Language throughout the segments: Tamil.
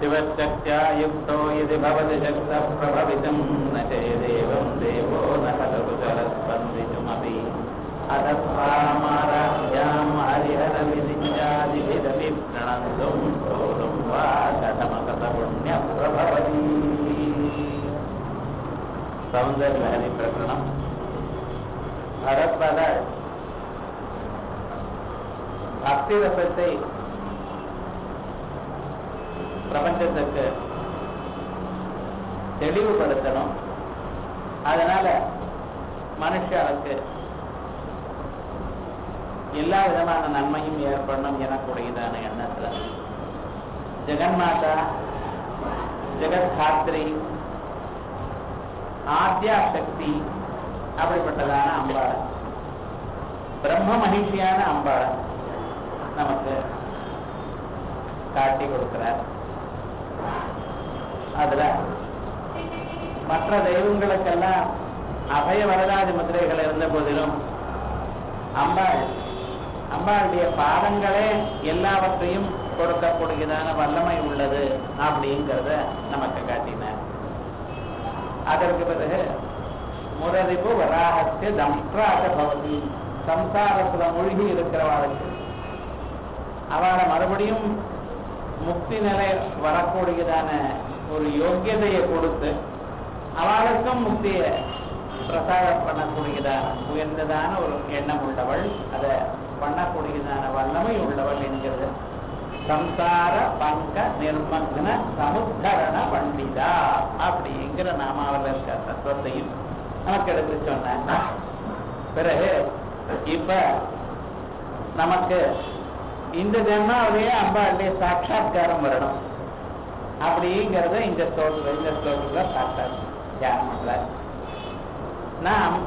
शिवशक्त्या युक्तो यदि भवति शक्तप्रभवितम् न चेदेवं देवो न हतकुशलस्पन्दितुमपि अथ स्वामाराभ्याम् हरिहरविधिजादिभिदपि प्रणन्तुं स्तोतुं वा कथमकथपुण्यप्रभवति। सौन्दर्यहरि प्रकरणम् भरतपद பிரபஞ்சத்துக்கு தெளிவுபடுத்தணும். அதனால மனுஷனுக்கு எல்லா விதமான நன்மையும் ஏற்படணும் எனக்கூடியதான எண்ணத்துல. ஜெகன்மாதா ஜெகத்காத்ரி ஆத்யா சக்தி அப்படிப்பட்டதான அம்பாள் பிரம்ம மகிழ்ச்சியான அம்பாள் நமக்கு காட்டி கொடுக்கிறார். அதுல. மற்ற தெய்வங்களுக்கெல்லாம் அபய வரதாதி முதிரைகள் இருந்த போதிலும் அம்பாள் அம்பாளுடைய பாதங்களே எல்லாவற்றையும் கொடுக்கக்கூடியதான வல்லமை உள்ளது அப்படிங்கிறத நமக்கு காட்டினார் அதற்கு பிறகு முதலிப்பு வராகத்து தம்ஷ்டாக பவதி. சம்சாரத்துல மூழ்கி இருக்கிறவாளுக்கு. அவளை மறுபடியும் முக்தி நிலை வரக்கூடியதான ஒரு யோக்கியதையை கொடுத்து அவளுக்கும் முக்தியை பிரசாரம் பண்ணக்கூடியதான உயர்ந்ததான ஒரு எண்ணம் உள்ளவள். அதை பண்ணக்கூடியதான வல்லமை உள்ளவள் என்கிறது. சம்சார பங்க நிர்மக்ன சமுத்தரண பண்டிதா அப்படிங்கிற நாமாவில் இருக்க தத்துவத்தையும் நமக்கு எடுத்து சொன்ன. பிறகு இப்ப நமக்கு இந்த ஜென்மாவிலேயே அம்பாளுடைய சாட்சா்காரம் வரணும். அப்படிங்கிறத இந்த ஸ்லோகத்துல இந்த ஸ்லோகத்துல பார்த்தார். தியானம் பண்றார் நாம்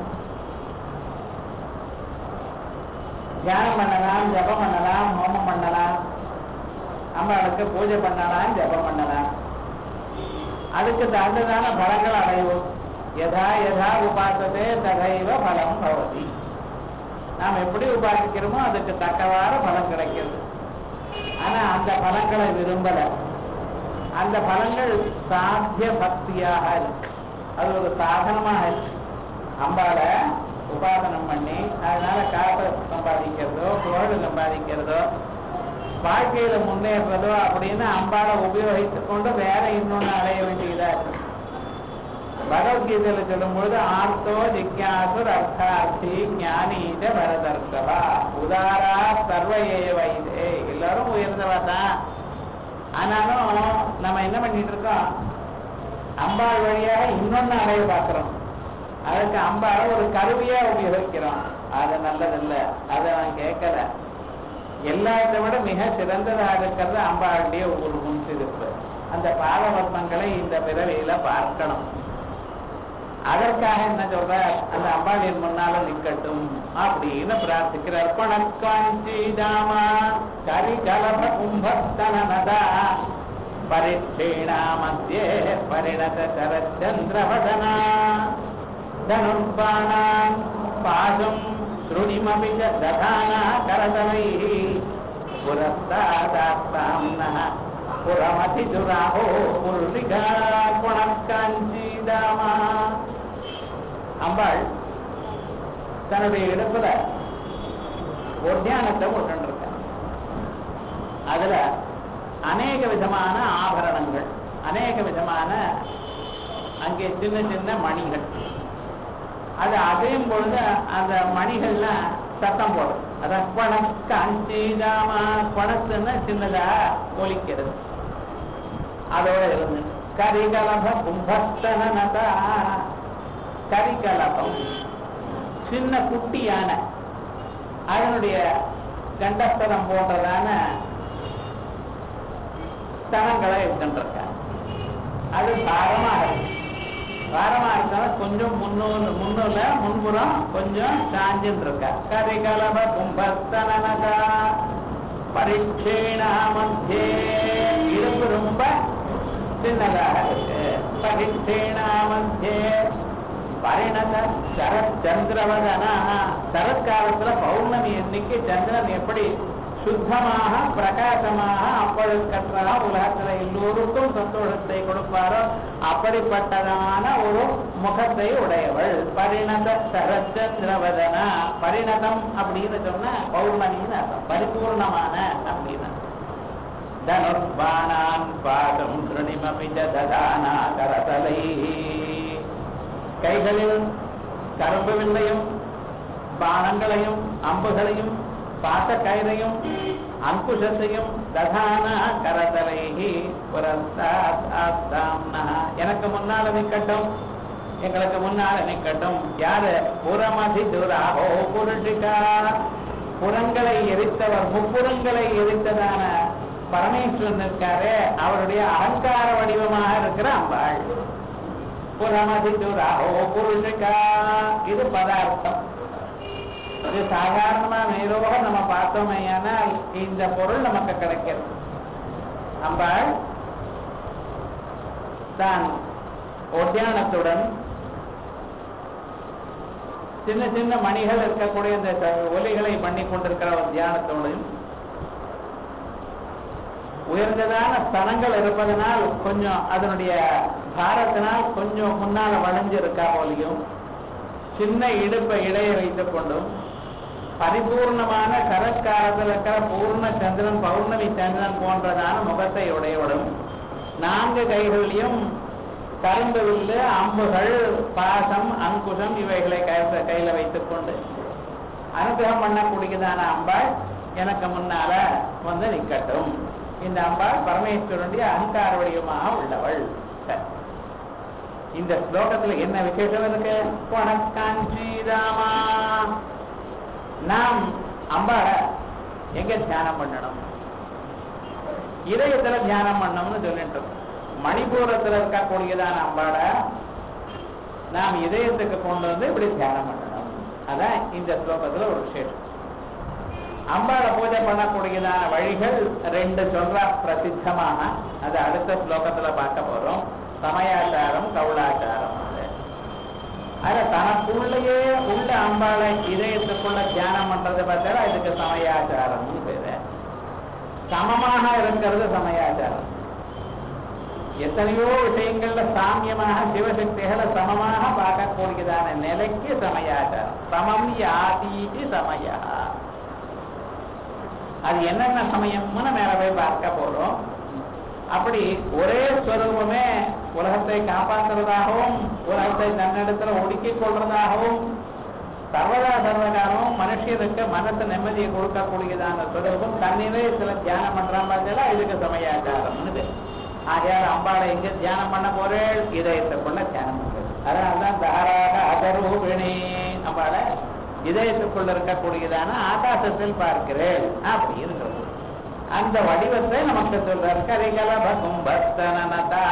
தியானம் பண்ணலாம் ஜபம் பண்ணலாம் ஹோமம் பண்ணலாம் அம்பாளுக்கு பூஜை பண்ணலாம் ஜபம் பண்ணலாம். அதுக்கு தகுந்ததான பலங்கள் அடைவோம். எதா எதா உபாசத்தே தகைவ பலம் பவதி. நாம் எப்படி உபாசிக்கிறோமோ அதுக்கு தக்கவாறு பலம் கிடைக்கிறது. ஆனா அந்த பலங்களை விரும்பலை. அந்த பலங்கள் சாத்திய பக்தியாக இருக்கு. அது ஒரு சாதனமாக இருக்கு. அம்பால உபாதனம் பண்ணி அதனால காசை சம்பாதிக்கிறதோ புகழ் சம்பாதிக்கிறதோ வாழ்க்கையில முன்னேறதோ அப்படின்னு அம்பால உபயோகித்துக் கொண்டு வேற இன்னொன்னு அடைய வேண்டியதா இருக்கு. பகவத்கீதையில சொல்லும்போது ஆர்த்தோ ஜிக்யாசுர் அர்த்தார்த்தி ஞானீத பரதர்ஷவா. உதாரா சர்வ ஏவைதே. எல்லாரும் உயர்ந்தவா தான் ஆனாலும் நம்ம என்ன பண்ணிட்டு இருக்கோம் அம்பாள் வழியாக இன்னொன்னு அடைய பார்க்கிறோம். அதுக்கு அம்பாளை ஒரு கருவியா உபயோகிக்கிறோம் அது நல்லதில்லை. அதை நான் கேட்கல. எல்லாத்தை விட மிக சிறந்ததாக இருக்கிறது அம்பாளுடைய ஒரு முன்சிருப்பு அந்த பாலவர்மங்களை இந்த பிறவியில பார்க்கணும். அதற்காக என்ன சொல்ற? அந்த அம்பாளியின் முன்னால நிக்கட்டும் அப்படின்னு பிரார்த்திக்கிறார். பணக்காஞ்சிதாமா கரிகலப கும்பஸ்தனதா பரிட்சீணா மத்தியே பரிணத சரச்சந்திரவதனா? தனுர்பாணாம் பாதம் ஸ்ருணிமபி ததானா கரதலைः புரஸ்தாதாஸ்தாம்னः புறமதிதுராஹோ புருஷிகா குணக்காஞ்சிதாமா அம்பாள் தன்னுடைய இடத்துல ஒட்டியானத்தை போட்டுருக்க அதுல அநேக விதமான ஆபரணங்கள் அநேக விதமான அங்கே சின்ன சின்ன மணிகள். அது அதையும் பொழுது அந்த மணிகள்லாம் சத்தம் போடும். அதான் பணக்கு அஞ்சிதாமா பணத்துன்னு சின்னதா ஒலிக்கிறது. அதோட இருந்து. கரிகலப கும்பஸ்தனதா கரிகலபம் சின்ன குட்டி யானை. அதனுடைய கண்டஸ்தலம் போன்றதான ஸ்தலங்களை இருக்கின்றிருக்க அது பாரமா இருக்கு. பாரமா இருந்தாலும் கொஞ்சம் முன்னூறு முன்னூல முன்புறம் கொஞ்சம் சாஞ்சின்னு இருக்க கரிகலப கும்பஸ்தனதா பரிட்சேணா மத்தியே. இருப்பு ரொம்ப சின்னதாக இருக்கு. பரிட்சேணா பரிணத சரத் சந்திரவதனா சரத்காலத்துல பௌர்ணமி இன்னைக்கு சந்திரன் எப்படி சுத்தமாக பிரகாசமாக அப்பழுக்கற்றா உலகத்துல எல்லோருக்கும் சந்தோஷத்தை கொடுப்பாரோ? அப்படிப்பட்டதான ஒரு முகத்தை உடையவள் பரிணத சரச்சந்திரவதனா பரிணதம் அப்படின்னு சொன்னா பௌர்ணமின்னு அர்த்தம். பரிபூர்ணமான அப்படின்னு தனுர்பானான் பாதம் கிருணிமபி ததானா கரதலை கைகளில் கரும்பு வில்லையும் பானங்களையும் அம்புகளையும் பாத்த கயிறையும் அங்குஷத்தையும் ததான கரதலைகி எனக்கு முன்னால நிற்கட்டும் எங்களுக்கு முன்னால நிற்கட்டும் யாரு? புறமதி துராகோ புருஷிகா. புறங்களை எரித்தவர் முப்புறங்களை எரித்ததான பரமேஸ்வரன் இருக்காரு. அவருடைய அலங்கார வடிவமாக இருக்கிற அம்பாள். புறமதி துராகோ இது பதார்த்தம். இது சாதாரணமா நேரோக நம்ம பார்த்தோமேயானால் இந்த பொருள் நமக்கு கிடைக்கிறது. அம்பாள் தான் உத்தியானத்துடன் சின்ன சின்ன மணிகள் இருக்கக்கூடிய இந்த ஒலிகளை பண்ணி கொண்டிருக்கிற ஒரு தியானத்தோடையும் உயர்ந்ததான ஸ்தலங்கள் இருப்பதனால் கொஞ்சம் அதனுடைய பாரத்தினால் கொஞ்சம் முன்னால வளைஞ்சு இருக்கா போலியும். சின்ன இடுப்பை இடையை வைத்துக் கொண்டும் பரிபூர்ணமான கரஸ்காரத்தில் இருக்கிற பூர்ண சந்திரன் பௌர்ணமி சந்திரன் போன்றதான முகத்தை உடையவிடும் நான்கு கைகளிலும் கரும்பு வில்லு அம்புகள் பாசம் அங்குஷம் இவைகளை கையில வைத்துக் கொண்டு அனுகிரகம் பண்ணக்கூடியதான அம்பாள் எனக்கு முன்னால வந்து நிக்கட்டும். இந்த அம்பாள் பரமேஸ்வரனுடைய அகங்கார வடிவமாக உள்ளவள். இந்த ஸ்லோகத்துல என்ன விசேஷம் இருக்கு? வணக்காஞ்சிராமா நாம் அம்பாள எங்க தியானம் பண்ணணும்? இதயத்துல தியானம் பண்ணணும்னு சொல்லிட்டு மணிபூரத்துல இருக்கக்கூடியதான அம்பாட நாம் இதயத்துக்கு கொண்டு வந்து இப்படி தியானம் பண்ணணும். அதான் இந்த ஸ்லோகத்துல ஒரு விசேஷம். அம்பாளை பூஜை பண்ணக்கூடியதான வழிகள் ரெண்டு சொல்ற பிரசித்தமான. அது அடுத்த ஸ்லோகத்துல பார்க்க போறோம். சமயாச்சாரம் கவுளாச்சாரம் அது. அதுல தனக்குள்ளேயே உள்ள அம்பாளை இதயத்துக்குள்ள தியானம் பண்றது பார்த்தா இதுக்கு சமயாச்சாரம்னு பேரு. சமமாக இருக்கிறது சமயாச்சாரம். எத்தனையோ விஷயங்கள்ல சாமியமாக சிவசக்திகளை சமமாக பார்க்கக்கூடியதான நிலைக்கு சமயாச்சாரம். சமம் யாதீதி சமயா. அது என்னென்ன சமயம்னு மேல போய் பார்க்க போறோம். அப்படி ஒரே ஸ்வரூபமே உலகத்தை காப்பாற்றுறதாகவும் உலகத்தை தன்னிடத்துல ஒடுக்கிக் கொள்றதாகவும் சர்வதா சர்வகாலமும் மனுஷனுக்கு மனசு நிம்மதியை கொடுக்கக்கூடியதான ஸ்வரூபம் தண்ணீரே சில தியானம் பண்றான் பார்த்தா இதுக்கு சமயாச்சாரம்னு ஆகையால் அம்பாளை எங்க தியானம் பண்ண போறேன் கொள்ள தியானம் பண்றது. அதனால்தான் தாராக அதரூபிணி அம்பாளை இதயத்துக்குள்ள இருக்கக்கூடியதான ஆகாசத்தில் பார்க்கிறேன். அப்படின்னு சொல்றது அந்த வடிவத்தை நமக்கு சொல்றார். கரிகலப கும்பஸ்தனதா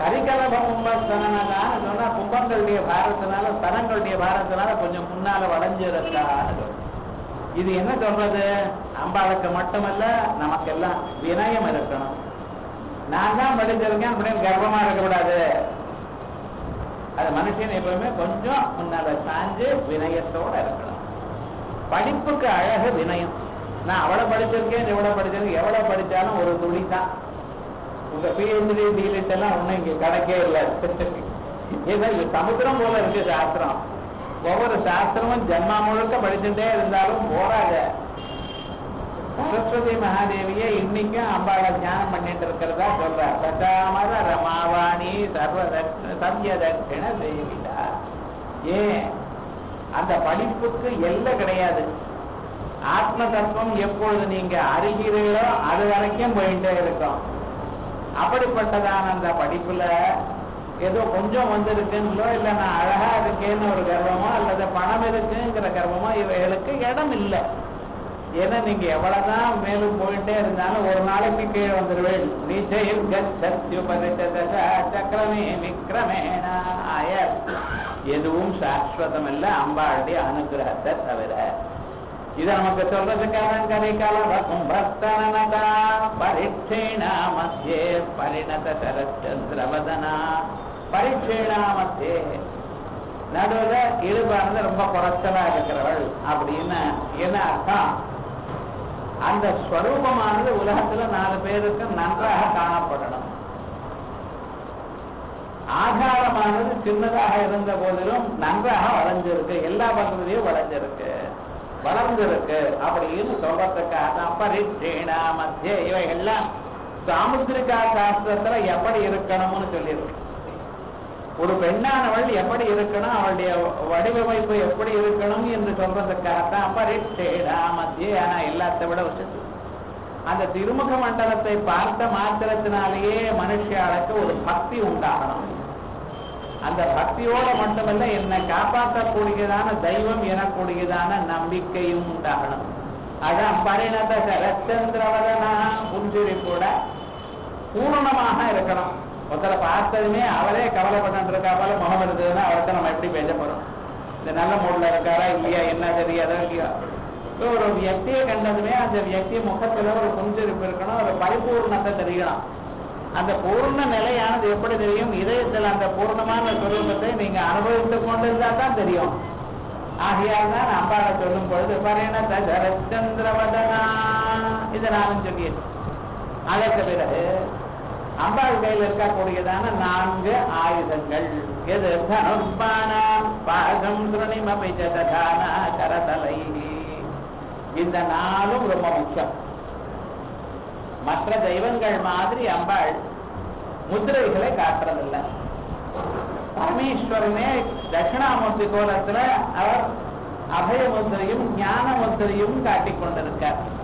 கரிகலப கும்பஸ்தனதான்னு சொன்னா கும்பங்களுடைய பாரத்தினால ஸ்தனங்களுடைய பாரத்தினால கொஞ்சம் முன்னால வளைஞ்சு இது என்ன சொல்றது? அம்பாளுக்கு மட்டுமல்ல நமக்கெல்லாம் வினயம் இருக்கணும். நான் தான் படிச்சிருக்கேன் அப்படின்னு கர்வமா இருக்கக்கூடாது. அது மனுஷன் எப்பவுமே கொஞ்சம் முன்னால சாஞ்சு வினயத்தோட இருக்கணும் படிப்புக்கு அழகு வினயம். நான் அவ்வளவு படிச்சிருக்கேன் எவ்வளவு படிச்சிருக்கேன் எவ்வளவு படிச்சாலும் ஒரு துளி தான் உங்க பிஹெச்டி டிலிட் எல்லாம் ஒண்ணும் இங்க கிடைக்கவே இல்லை. இது சமுத்திரம் போல இருக்கு சாஸ்திரம். ஒவ்வொரு சாஸ்திரமும் ஜென்மா முழுக்க படிச்சுட்டே இருந்தாலும் போராத சரஸ்வதி மகாதேவியை இன்னைக்கும் அம்பாவை தியானம் பண்ணிட்டு இருக்கிறதா சொல்ற. சதாமர ரமாவாணி சர்வ சத்ய தட்சிண தேவிதா. ஏன்? அந்த படிப்புக்கு எல்லை கிடையாது. ஆத்ம தத்துவம் எப்பொழுது நீங்க அறிகிறீர்களோ அது வரைக்கும் போயிட்டே இருக்கும். அப்படிப்பட்டதான அந்த படிப்புல ஏதோ கொஞ்சம் வந்திருக்குங்களோ இல்ல நான் அழகா இருக்கேன்னு ஒரு கர்வமோ அல்லது பணம் இருக்குங்கிற கர்வமோ இவைகளுக்கு இடம் இல்லை ஏன்னா நீங்க எவ்வளவுதான் மேலும் போயிட்டே இருந்தாலும் ஒரு நாளைக்கு கீழே வந்துடுவேன் நிச்சயம் சக்கரமே விக்ரமேனா எதுவும் சாஸ்வதம் இல்ல அம்பாளுடைய அனுகிரகத்தை தவிர. இதை நமக்கு சொல்றதுக்காக கதைக்கால கும்பஸ்தனதா பரீட்சைனா மத்தியே பரிணத சரச்சந்திரவதனா பரீட்சைனா மத்தியே நடுவில் இடுபானது ரொம்ப குறைச்சலா இருக்கிறவள் அப்படின்னு என்ன அர்த்தம்? அந்த ஸ்வரூபமானது உலகத்துல நாலு பேருக்கு நன்றாக காணப்படணும். ஆகாரமானது சின்னதாக இருந்த போதிலும் நன்றாக வளைஞ்சிருக்கு எல்லா வசதியும் வளைஞ்சிருக்கு வளர்ந்திருக்கு அப்படின்னு சொல்றதுக்காக தான் பரிச்சேனா மத்திய இவைகள்லாம் சாமுத்திரிகா சாஸ்திரத்துல எப்படி இருக்கணும்னு சொல்லியிருக்கு. ஒரு பெண்ணானவள் எப்படி இருக்கணும் அவளுடைய வடிவமைப்பு எப்படி இருக்கணும் என்று சொல்றதுக்காகத்தான் பரிச்சேடா மத்திய ஆனா எல்லாத்தை விட வசதி அந்த திருமுக மண்டலத்தை பார்த்த மாத்திரத்தினாலேயே மனுஷியாளுக்கு ஒரு பக்தி உண்டாகணும். அந்த பக்தியோட மட்டுமல்ல என்னை காப்பாற்றக்கூடியதான தெய்வம் எனக்கூடியதான நம்பிக்கையும் உண்டாகணும். அதான் பரிணத சரச்சந்திரவதனா புஞ்சிரி கூட பூர்ணமாக இருக்கணும். ஒருத்தரை பார்த்ததுமே அவரே கவலைப்பட்டு இருக்கா போல முகம் இருந்ததுன்னா அவர்கிட்ட நம்ம எப்படி பேச போறோம்? இந்த நல்ல மூட்ல இருக்காரா இல்லையா? என்ன தெரியாதா இல்லையா? ஒரு வியக்தியை கண்டதுமே அந்த வியக்தி முகத்துல ஒரு புஞ்சிருப்பு இருக்கணும் ஒரு பரிபூர்ணத்தை தெரியணும் அந்த பூர்ண நிலையானது எப்படி தெரியும்? இதயத்தில் அந்த பூர்ணமான சுரூபத்தை நீங்க அனுபவித்துக் கொண்டிருந்தா தான் தெரியும். ஆகையால் தான் அம்பாவை சொல்லும் பொழுது பரிணத சரச்சந்திரவதனா இதை நானும் சொல்லியிருக்கேன் அதற்கு பிறகு அம்பாள் கையில் இருக்கக்கூடியதான நான்கு ஆயுதங்கள். எது? தனுர்பானாம் பாகம் துணிமபை கரதலை இந்த நாளும் ரொம்ப முக்கியம். மற்ற தெய்வங்கள் மாதிரி அம்பாள் முத்திரைகளை காட்டுறதில்லை. பரமேஸ்வரனே தட்சிணாமூர்த்தி கோலத்துல அவர் அபய முத்திரையும் ஞான முத்திரையும் காட்டிக் கொண்டிருக்கார்.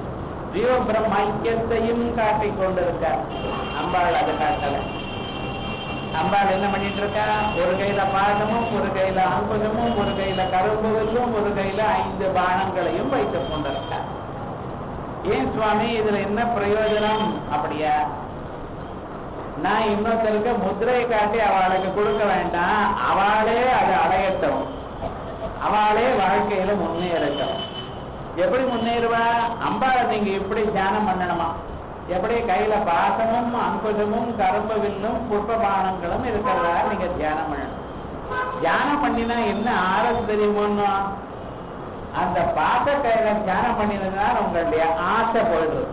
ஜீவ ஐக்கியத்தையும் காட்டிக் கொண்டிருக்கார் அம்பாள் அது காட்டல. அம்பாள் என்ன பண்ணிட்டு இருக்கா ஒரு கையில பாடமும் ஒரு கையில அம்புகமும் ஒரு கையில கரும்புகளும் ஒரு கையில ஐந்து பானங்களையும் வைத்துக் கொண்டிருக்கார். ஏன் சுவாமி இதுல என்ன பிரயோஜனம்? அப்படியா? நான் இன்னொருத்தருக்கு முத்திரையை காட்டி அவளுக்கு கொடுக்க வேண்டாம். அவளே அதை அடையட்டும். அவளே வாழ்க்கையில முன்னேறட்டும். எப்படி முன்னேறுவா? அம்பாளை நீங்க எப்படி தியானம் பண்ணணுமா? எப்படி கையில பாசமும் அங்குசமும் கரும்பு வில்லும் புஷ்பபானங்களும் இருக்கிறதா நீங்க தியானம் பண்ணணும். தியானம் பண்ணினா என்ன ஆறது தெரியுமோன்னா அந்த பாச கையில தியானம் பண்ணினதுனால உங்களுடைய ஆசை போயிடுது.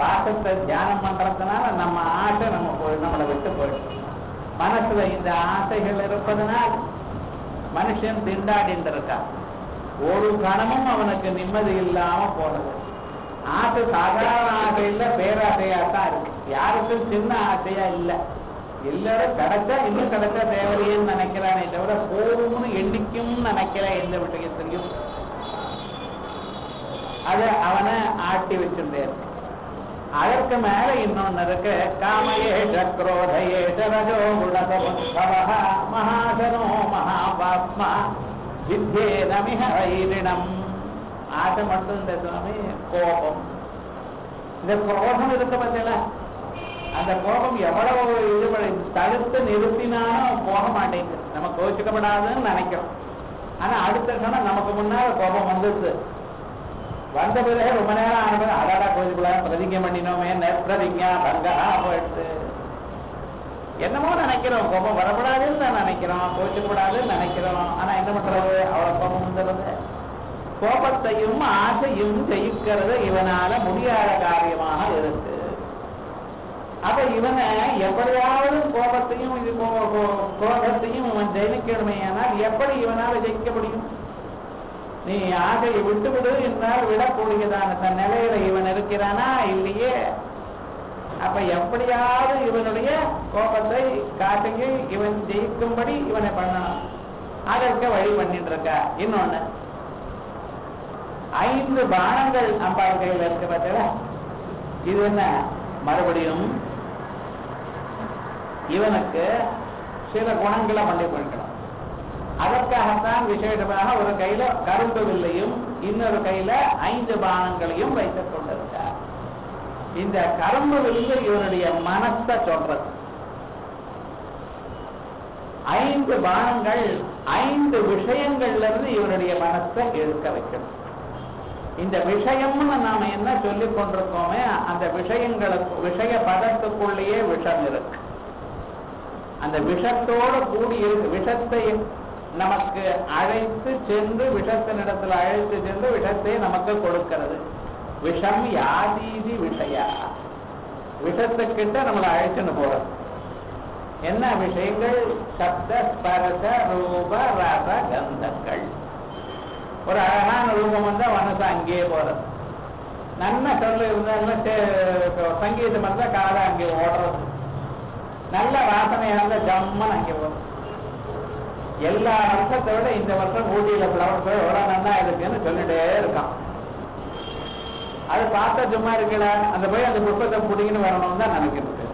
பாசத்தை தியானம் பண்றதுனால நம்ம ஆசை நம்ம போய் நம்மளை விட்டு போயிடும் மனசுல இந்த ஆசைகள் இருப்பதனால் மனுஷன் திண்டாடிட்டு இருக்கான். ஒரு கணமும் அவனுக்கு நிம்மதி இல்லாம போறது ஆசை சாதாரண ஆசை இல்ல பேராசையா தான் இருக்கு. யாருக்கும் சின்ன ஆசையா இல்ல. எல்லாரும் கிடைச்சா இன்னும் கிடைச்சா தேவையேன்னு நினைக்கிறானே தவிர போதும்னு எண்ணிக்கும் நினைக்கிற எந்த விஷயத்திலையும் அது அவனை ஆட்டி வச்சிருந்தேன். அதற்கு மேல இன்னொன்னு இருக்கு. காமயேஷ குரோதயேஷ ரஜோ குணதவ மகாசனோ மகாபாத்மா. வித்யே நமிஹ ஆசை மட்டும் இந்த சுவாமி கோபம். இந்த கோபம் இருக்க பார்த்தீங்களா? அந்த கோபம் எவ்வளவு இது தடுத்து நிறுத்தினாலும் போக மாட்டேங்குது. நம்ம கோச்சிக்கப்படாதுன்னு நினைக்கிறோம். ஆனா அடுத்த கணம் நமக்கு முன்னால கோபம் வந்துடுது. வந்த பிறகு ரொம்ப நேரம் ஆன பிறகு அடாடா கோச்சிக்கலாம் பிரதிஜை பண்ணினோமே நெற்பிரதிஜா பங்கா போயிடுது. என்னமோ நினைக்கிறோம் கோபம் வரப்படாதுன்னு நினைக்கிறோம் கோச்சுக்கப்படாதுன்னு நினைக்கிறோம். ஆனா என்ன பண்றது? அவளை கோபம் கோபத்தையும் ஆசையும் ஜெயிக்கிறது இவனால முடியாத காரியமாக இருக்கு. அப்ப இவனை எப்படியாவது கோபத்தையும் இது கோபத்தையும் இவன் ஜெயிக்கணுமே ஆனால் எப்படி இவனால ஜெயிக்க முடியும்? நீ ஆசையை விட்டு விடு என்றால் விடக்கூடியதான தன் நிலையில இவன் இருக்கிறானா? இல்லையே. அப்ப எப்படியாவது இவனுடைய கோபத்தை காட்டுக்கு இவன் ஜெயிக்கும்படி இவனை பண்ணணும் அதற்கு வழி பண்ணிட்டு இருக்கா இன்னொன்னு ஐந்து பானங்கள் அம்பாள் கையில் இருக்கு பார்த்தீங்களா இது என்ன? மறுபடியும் இவனுக்கு சில குணங்களை பண்ணி கொடுக்கணும். அதற்காகத்தான் விசேஷமாக ஒரு கையில கரும்பு வில்லையும் இன்னொரு கையில ஐந்து பானங்களையும் வைத்துக் கொண்டிருக்கார் இந்த கரும்பு வில்லு இவருடைய மனசை சொல்றது. ஐந்து பானங்கள் ஐந்து விஷயங்கள்ல இருந்து இவருடைய மனசை எடுக்க வைக்கணும். இந்த விஷயம்னு நாம என்ன சொல்லிக் கொண்டிருக்கோமே அந்த விஷயங்களுக்கு விஷய பதத்துக்குள்ளேயே விஷம் இருக்கு. அந்த விஷத்தோடு கூடி இருக்கு. விஷத்தை நமக்கு அழைத்து சென்று விஷத்தினிடத்தில் அழைத்து சென்று விஷத்தை நமக்கு கொடுக்கிறது. விஷம் யாதீதி விஷயா. விஷத்துக்கிட்ட நம்மளை அழைச்சுன்னு போறோம். என்ன விஷயங்கள்? சப்த ஸ்பரச ரூப ரச கந்தங்கள். ஒரு அழகான ரூபம் வந்தா மனசு அங்கேயே போறது நல்ல சொல்லு இருந்தாலும் சங்கீதம் இருந்தா காலை அங்கே ஓடுறது நல்ல வாசனையா இருந்தா ஜம்மன் அங்கே போறது எல்லா வருஷத்தை விட இந்த வருஷம் ஊட்டியில ஃப்ளவர்ஸ் எவ்வளவு நல்லா இருக்குன்னு சொல்லிட்டே இருக்கான். அது பார்த்தா சும்மா இருக்கல அந்த போய் அந்த புத்தகத்தை பிடிங்கன்னு வரணும்னு தான் நினைக்கிறது.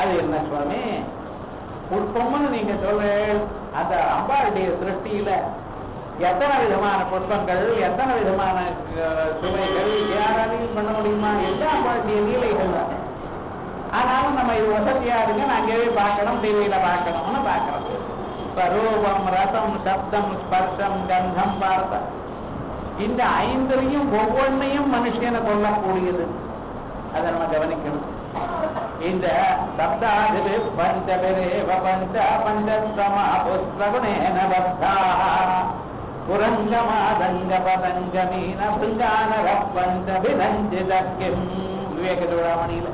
அது என்ன சுவாமி? புஷ்பம்னு நீங்க சொல்ற அந்த அம்பாளுடைய சிருஷ்டியில எத்தனை விதமான புஷ்பங்கள் எத்தனை விதமான சுவைகள் யாராலையும் பண்ண முடியுமா? எல்லாம் அம்பாளுடைய நீலைகள் தான். ஆனாலும் நம்ம இது வசதியா இருக்கு நான் அங்கேயே பார்க்கணும் டிவியில பார்க்கணும்னு பார்க்கறோம் இப்ப ரூபம் ரசம் சப்தம் ஸ்பர்ஷம் கந்தம் பார்த்த இந்த ஐந்தரையும் ஒவ்வொன்றையும் மனுஷனை கொல்லக்கூடியது. அதை நம்ம கவனிக்கணும். இந்த சப்தாதிரு பஞ்சபிரேவ பஞ்ச பஞ்சஸ்தமா புஸ்தகுணேன பத்தாः புரங்கமாதங்க பதங்க மீன பிருங்கானக பஞ்சபிரஞ்சித கிம் விவேக சூடாமணியில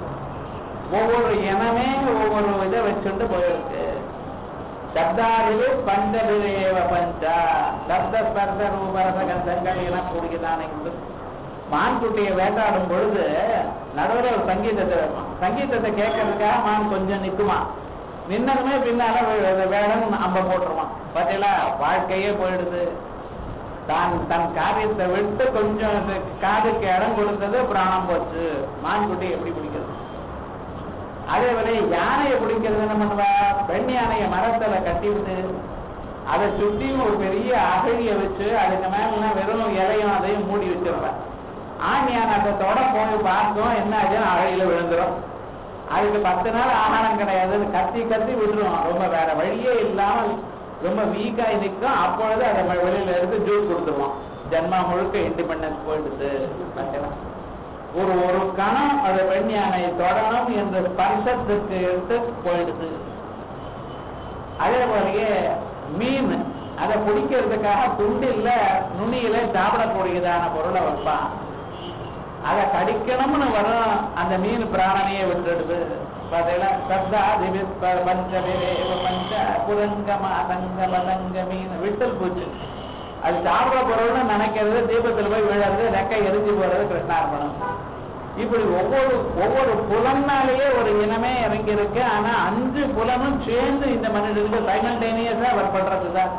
ஒவ்வொரு இனமே ஒவ்வொரு இதை வச்சுட்டு போயிருக்கு. சப்தாதிரு பண்டபிலேவ பஞ்சா. சப்த ஸ்பர்த ரூபரச எல்லாம் எனக்கூடியதான மான் மான்குட்டியை வேட்டாடும் பொழுது நடுவில் ஒரு சங்கீதத்தை வைப்பான். சங்கீதத்தை கேட்கறதுக்காக மான் கொஞ்சம் நிற்குமா நின்னதுமே பின்னால வேடம் அம்ப போட்டுருவான். பார்த்தீங்களா வாழ்க்கையே போயிடுது. தான் தன் காரியத்தை விட்டு கொஞ்சம் காதுக்கு இடம் கொடுத்தது பிராணம் போச்சு. மான்குட்டி எப்படி அதே போல யானையை பிடிக்கிறது என்ன பண்ணுவா? பெண் யானையை மரத்துல கட்டிவிட்டு அதை சுற்றியும் ஒரு பெரிய அகழிய வச்சு அதுக்கு மேல வெறும் இலையும் அதையும் மூடி வச்சிருவேன் ஆண் யானை அதை தொட போய் பார்த்தோம் என்ன ஆச்சுன்னு அகழியில விழுந்துடும் அதுக்கு பத்து நாள் ஆகாரம் கிடையாது கத்தி கத்தி விட்டுரும் ரொம்ப வேற வழியே இல்லாமல் ரொம்ப வீக்காய் நிற்கும். அப்பொழுது அதை வெளியில எடுத்து ஜூஸ் கொடுத்துருவோம் ஜென்மா முழுக்க இண்டிபெண்டன்ஸ் போயிடுது. பார்த்தீங்கன்னா ஒரு ஒரு கணம் அது பெண் யானை என்ற ஸ்பர்சத்துக்கு எடுத்து போயிடுது. அதே போலயே மீன் அதை பிடிக்கிறதுக்காக துண்டில் நுனியில சாப்பிடக்கூடியதான பொருளை வைப்பான். அதை கடிக்கணும்னு வரும் அந்த மீன் பிராணனையே விட்டுடுது. பஞ்சமே திவி பஞ்ச புரங்க மாதங்க பதங்க மீன் விட்டல் பூச்சு. அது சாப்பிட பொருள்னு நினைக்கிறது தீபத்தில் போய் விழுறது ரெக்கை எரிஞ்சு போறது கிருஷ்ணார்பணம். இப்படி ஒவ்வொரு ஒவ்வொரு புலன்னாலேயே ஒரு இனமே இறங்கி இருக்கு ஆனா அஞ்சு புலனும் சேர்ந்து இந்த மனிதனுக்கு சைமல்டேனியஸா அவர் பண்றதுதான்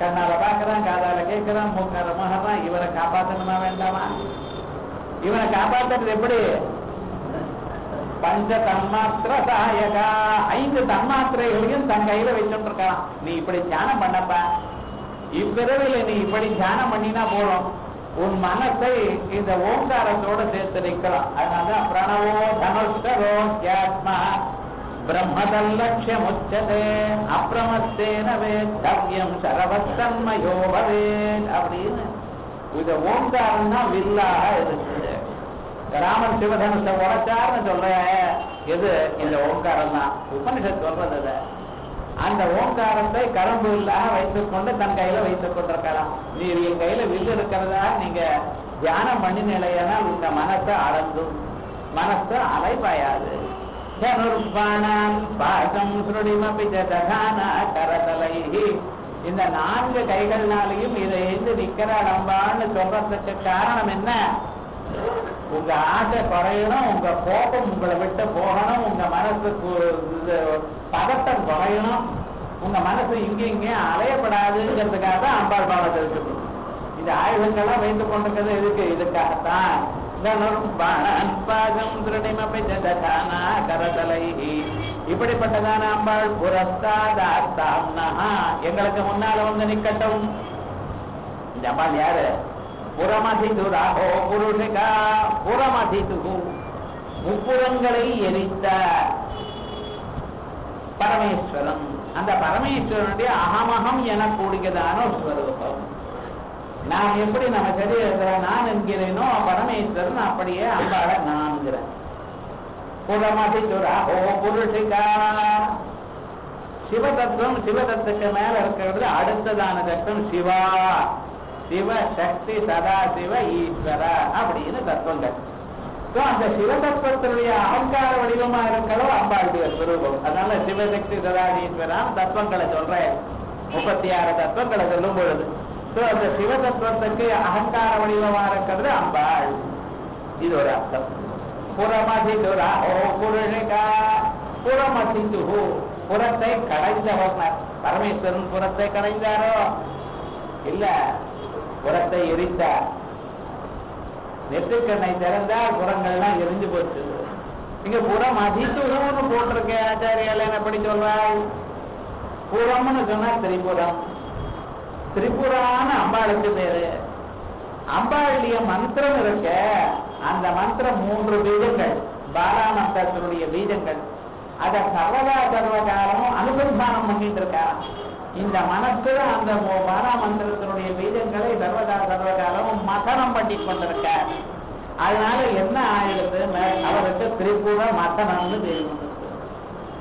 கண்ணால பாக்குறான் காதால கேட்கிறான் மூக்கால மகறான் இவரை காப்பாத்தணுமா வேண்டாமா? இவனை காப்பாத்துறது எப்படி? பஞ்ச தன்மாத்திர சாயகா ஐந்து தன்மாத்திரைகளையும் தன் கையில வச்சுட்டு இருக்கான். நீ இப்படி தியானம் பண்ணப்ப. இப்பிறவில நீ இப்படி தியானம் பண்ணினா போறோம் உன் மனசை இந்த ஓங்காரத்தோட சேர்த்து வைக்கலாம். அதனாலதான் பிரணவோ தனுஷ்கரோ தியாத்மா பிரம்மதல்லட்சியம் உச்சதே அப்பிரமத்தேனவே தவ்யம் சரவத்தன்மையோ பவேத் அப்படின்னு இந்த ஓங்காரம் தான் வில்லாக இருக்குது ராமன் சிவதனுஷ உடைச்சார்னு சொல்ற எது? இந்த ஓங்காரம் தான். உபனிஷத் சொல்றது அது. அந்த ஓங்காரத்தை கரும்பு இல்லாம வைத்துக் கொண்டு தன் கையில வைத்துக் கொண்டிருக்கலாம். நீ என் கையில வில்லு இருக்கிறதா நீங்க தியானம் பண்ணினீங்களேனால் உங்க மனசை அளந்தும் மனசு அலைபாயாது. தனுர்பாணான் பாசம் சுருடிமபி ஜதகான கரதலைஹி இந்த நான்கு கைகள்னாலையும் இதை எழுந்து நிக்கிற நம்பான்னு சொல்றதுக்கு காரணம் என்ன? உங்க ஆசை குறையணும் உங்க கோபம் உங்களை விட்டு போகணும் உங்க மனசுக்கு இது பதட்டம் குறையணும். உங்க மனசு இங்க இங்கே அலையப்படாதுங்கிறதுக்காக தான் அம்பாள் பாடத்தை இருக்குது இந்த ஆயுதங்கள்லாம் வைத்து கொண்டிருக்கிறது எதுக்கு? இதுக்காகத்தான். இப்படிப்பட்டதான அம்பாள் புரஸ்தாதார்த்தாம்னஹா எங்களுக்கு முன்னால வந்து நிக்கட்டும். இந்த அம்பாள் யாரு? புறமதிதுராகோ புருஷகா புறமதிதுகு. முப்புறங்களை எரித்த பரமேஸ்வரன். அந்த பரமேஸ்வரனுடைய அகமகம் எனக்கூடியதான ஒரு ஸ்வரூபம். நான் எப்படி நம்ம சரீரத்துல நான் என்கிறேனோ பரமேஸ்வரன் அப்படியே அம்பாள நான்கிறேன். புறமதிதுராகோ புருஷிகா. சிவதத்துவம் சிவதத்துக்கு மேல இருக்கிறது அடுத்ததான தத்துவம் சிவா. சிவ சக்தி சதா சிவ ஈஸ்வர அப்படின்னு தத்துவங்கள். So, அந்த சிவதத்துவத்தினுடைய அகங்கார வடிவமா இருக்கிறதோ அம்பாளுடைய சுரூபம். அதனால சிவசக்தி சதாதீஸ்வரம் தத்துவங்களை சொல்றேன். முப்பத்தி ஆறு தத்துவங்களை சொல்லும் பொழுது So, அந்த சிவதத்துவத்துக்கு அகங்கார வடிவமா இருக்கிறது அம்பாள். இது ஒரு அர்த்தம். புறமதிதுரா ஓ புருஷிகா புறமதிதுஹு புறத்தை கடைந்தவர். பரமேஸ்வரன் புறத்தை கடைந்தாரோ? இல்ல. புறத்தை எரித்தார் நெற்றுக்கண்ணை திறந்தால் புறங்கள்லாம் எரிஞ்சு போச்சு. இங்க புறம் அதிசுகம்னு போட்டிருக்கேன். ஆச்சாரியால் எப்படி சொல்றாள் புறம்னு சொன்னா திரிபுரம். திரிபுரான அம்பாளுக்கு பேரு. அம்பாளுடைய மந்திரம் இருக்க அந்த மந்திரம் மூன்று பீஜங்கள் பாலா மந்திரத்தினுடைய பீஜங்கள் அதை சர்வதா சர்வகாலமும் அனுசந்தானம் பண்ணிட்டு இருக்கான். இந்த மனத்துல அந்த மோ- வீதங்களை மந்திரத்தினுடைய பீஜங்களை சர்வதா சர்வகாலமும் மதனம் பண்ணி கொண்டிருக்கார். அதனால என்ன ஆயிடுது? அவருக்கு திரிபுர மதனம்னு தெரியும்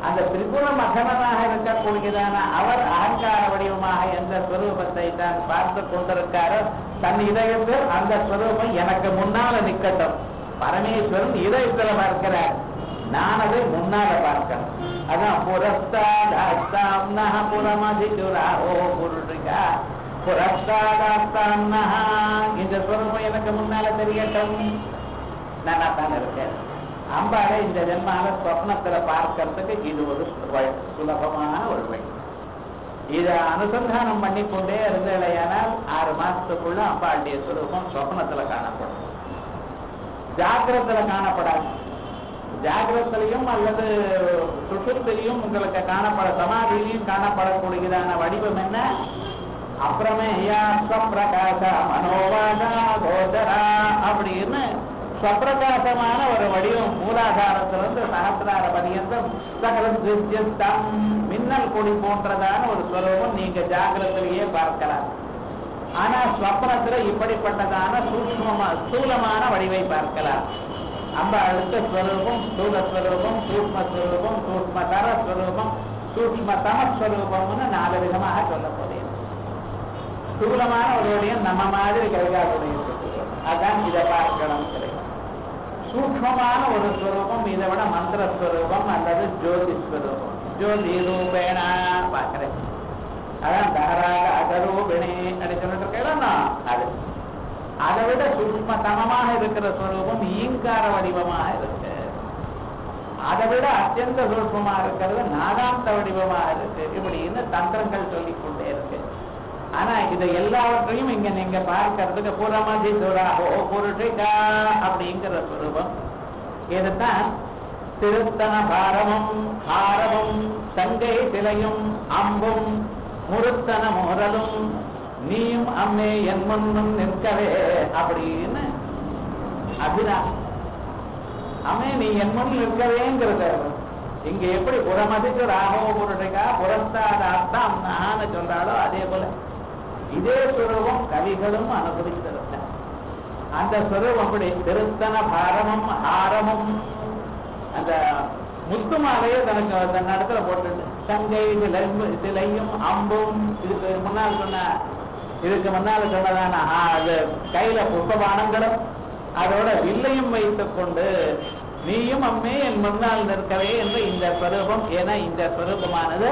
அந்த திரிபுர மகனனாக இருக்கக்கூடியதான அவர் அகங்கார வடிவமாக எந்த ஸ்வரூபத்தை தான் பார்த்து கொண்டிருக்காரோ தன் இதயத்தில் அந்த ஸ்வரூபம் எனக்கு முன்னால நிக்கட்டும். பரமேஸ்வரன் இதயத்துல பார்க்கிறார். நான் அதை முன்னால பார்க்கணும். அதான் புரஸ்தாஸ்தாம்னா நக புறமதிதுரா ஓ புருஷிகா புரஸ்தாதாஸ்தாம் இந்த சுரமும் எனக்கு முன்னால தெரியட்டும். நானா தான் இருக்கேன் அம்பாளை இந்த ஜென்மால சொப்னத்துல பார்க்கறதுக்கு இது ஒரு சுலபமான ஒரு வழி. இத அனுசந்தானம் பண்ணி கொண்டே இருந்தேனால் ஆறு மாசத்துக்குள்ள அம்பாளுடைய சுரூபம் சொப்னத்துல காணப்படும். ஜாக்கிரத்துல காணப்படாது. ஜாகிரத்திலையும் அல்லது சுற்றுத்திலையும் உங்களுக்கு காணப்பட சமாதியிலையும் காணப்படக்கூடியதான வடிவம் என்ன? அப்புறமே பிரகாச மனோவாதா கோதரா அப்படின்னு சப்பிரகாசமான ஒரு வடிவம் மூலாதாரத்திலிருந்து சகசிரார பரியந்தம் சகலம் திருஷ்யஸ்தம் மின்னல் கொடி போன்றதான ஒரு ஸ்வரூபம் நீங்க ஜாகிரத்திலேயே பார்க்கலாம். ஆனா ஸ்வப்னத்துல இப்படிப்பட்டதான சூக்மமா ஸ்தூலமான வடிவை பார்க்கலாம். அம்பாளுக்கு ஸ்வரூபம் ஸ்தூல ஸ்வரூபம் சூக்ம ஸ்வரூபம் சூக்மதர ஸ்வரூபம் சூக்ம தமஸ்வரூபம்னு நாலு விதமாக சொல்லக்கூடியது. ஸ்தூலமான ஒருவரையும் நம்ம மாதிரி கைகாலுடைய அதான் இதை பார்க்கணும். கிடைக்கும் சூக்மமான ஒரு ஸ்வரூபம் இதை விட மந்திர ஸ்வரூபம் அல்லது ஜோதி ஸ்வரூபம். ஜோதி ரூபேண பார்க்கிறேன். அதான் தகராக அகரூபிணி அப்படின்னு சொல்லிட்டு இருக்கேன் அது அதை விட சூக்மதனமாக இருக்கிற ஸ்வரூபம் ஈங்கார வடிவமாக இருக்கு. அதை விட அத்தியந்த சூக்மமா இருக்கிறது நாதாந்த வடிவமாக இருக்கு. இப்படின்னு தந்திரங்கள் சொல்லிக் கொண்டே இருக்கு. ஆனா இதை எல்லாவற்றையும் இங்க நீங்க பார்க்கறதுக்கு புறமதி துராஹோ புருஷிகா அப்படிங்கிற ஸ்வரூபம் இதுதான் திருத்தன பாரமும் ஹாரமும் சங்கை சிலையும் அம்பும் முருத்தன முரலும் நீயும் அம்மே என் மண்ணும் நிற்கவே அப்படின்னு அபிரா அம்மே நீ என் முன் நிற்கவேங்கிறத இங்க எப்படி புறமதிக்கு ராகவ புருஷிகா புறஸ்தாத அர்த்தம் நான்னு சொல்றாளோ அதே போல. இதே சுரூபம் கவிகளும் அனுபவித்திருக்க அந்த சுரூபம் அப்படி திருத்தன பாரமும் ஹாரமும் அந்த முத்துமாலையே தனக்கு தன் இடத்துல போட்டுட்டு சங்கை சிலையும் அம்பும் இதுக்கு முன்னால் சொன்ன இதுக்கு முன்னால் சொன்னதான அது கையில புஷ்பபானங்களும் அதோட வில்லையும் வைத்துக் கொண்டு நீயும் அம்மே என் முன்னால் நிற்கவே என்று இந்த ஸ்வரூபம் என இந்த ஸ்வரூபமானது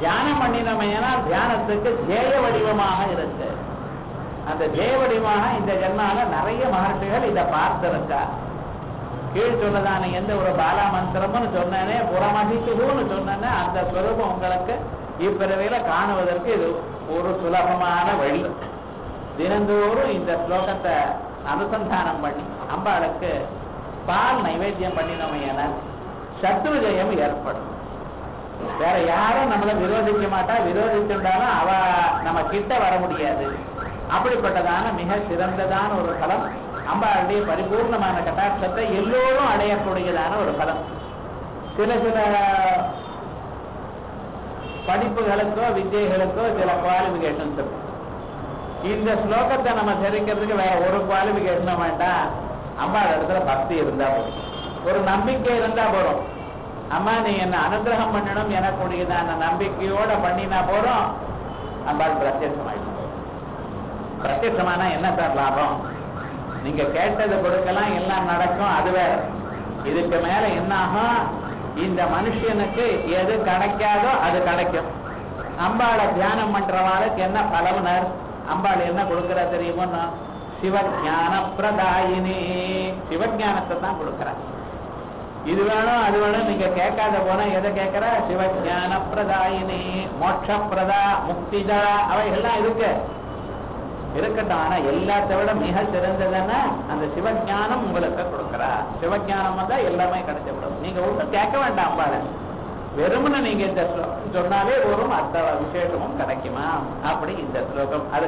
தியானம் பண்ணினமையனா தியானத்துக்கு ஜெய வடிவமாக இருக்கு. அந்த ஜெய வடிவமாக இந்த ஜென்மால நிறைய மகர்ஷிகள் இதை பார்த்திருக்கா கீழ் சொன்னதான எந்த ஒரு பாலா மந்திரம்னு சொன்னேனே புறமதித்துகுன்னு சொன்னேன்னு அந்த ஸ்வரூபம் உங்களுக்கு இப்பிறவையில காணுவதற்கு இது ஒரு சுலபமான வழி. தினந்தோறும் இந்த ஸ்லோகத்தை அனுசந்தானம் பண்ணி அம்பாளுக்கு பால் நைவேத்தியம் பண்ணினோமையான சத்ரு ஜெயம் ஏற்படும். வேற யாரும் நம்மளை விரோதிக்க மாட்டா விரோதிச்சுட்டாலும் அவ நம்ம கிட்ட வர முடியாது. அப்படிப்பட்டதான மிக சிறந்ததான ஒரு பலம் அம்பாளுடைய பரிபூர்ணமான கட்டாட்சத்தை எல்லோரும் அடையக்கூடியதான ஒரு பலம். சில சில படிப்புகளுக்கோ வித்தியைகளுக்கோ சில குவாலிபிகேஷன்ஸ் இருக்கும் இந்த ஸ்லோகத்தை நம்ம தெரிவிக்கிறதுக்கு வேற ஒரு குவாலிபிகேஷனும் வேண்டாம் அம்பாள் இடத்துல பக்தி இருந்தா போதும். ஒரு நம்பிக்கை இருந்தா போதும். அம்மா நீ என்ன அனுகிரகம் பண்ணணும் எனக்கூடியதான நம்பிக்கையோட பண்ணினா போதும். அம்பாள் பிரத்யட்சமாயிடும். பிரத்யட்சமானா என்ன சார் லாபம்? நீங்க கேட்டது கொடுக்கலாம் எல்லாம் நடக்கும். அது வேற. இதுக்கு மேல என்ன ஆகும்? இந்த மனுஷனுக்கு எது கிடைக்காதோ அது கிடைக்கும். அம்பாளை தியானம் பண்றவாளுக்கு என்ன பலவுனர்? அம்பாள் என்ன கொடுக்கறா தெரியுமோ? சிவஞான பிரதாயினி சிவஞானத்தை தான் கொடுக்கறா. இது வேணும் அது வேணும் நீங்க கேட்காத போனா எதை கேட்கற? சிவஞான பிரதாயினி மோட்ச பிரதா முக்திதா அவைகள்லாம் இருக்கு. இருக்கட்டும் ஆனா எல்லாத்தை விட மிக சிறந்ததுன்னா அந்த சிவஞானம் உங்களுக்கு கொடுக்குறா. சிவஞானம் வந்தா எல்லாமே கிடைச்சிவிடும் நீங்க ஒன்றும் கேட்க வேண்டாம் பாரு வெறுமனை நீங்க இந்த ஸ்லோகம் சொன்னாலே ஒரு அர்த்த விசேஷமும் கிடைக்குமா? அப்படி இந்த ஸ்லோகம். அது